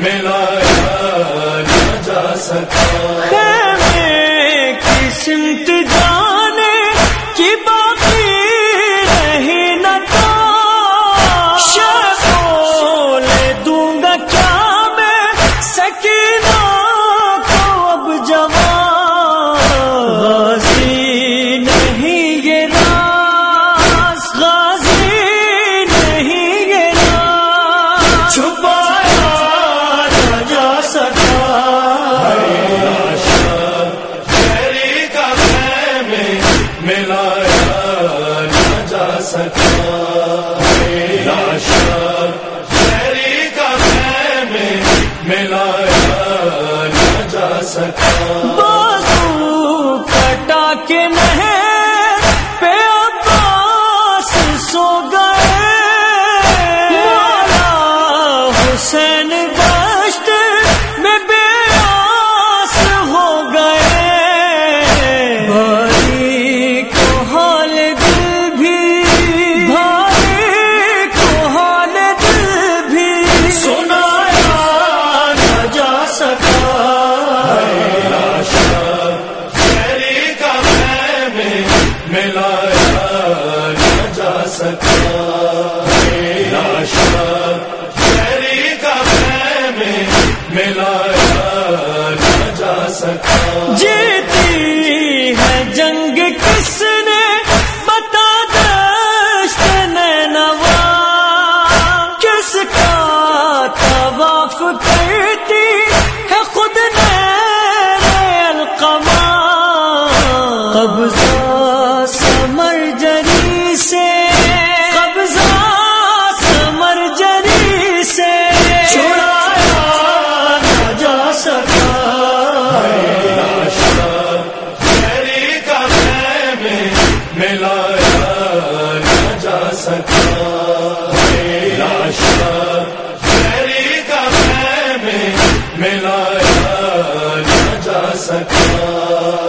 ملایا نہ جا سکا۔ سکا لاشا شری کا میں ملا ملایا نہ جا سکا۔ لاشا شہری کا میں ملایا نہ جا سکا۔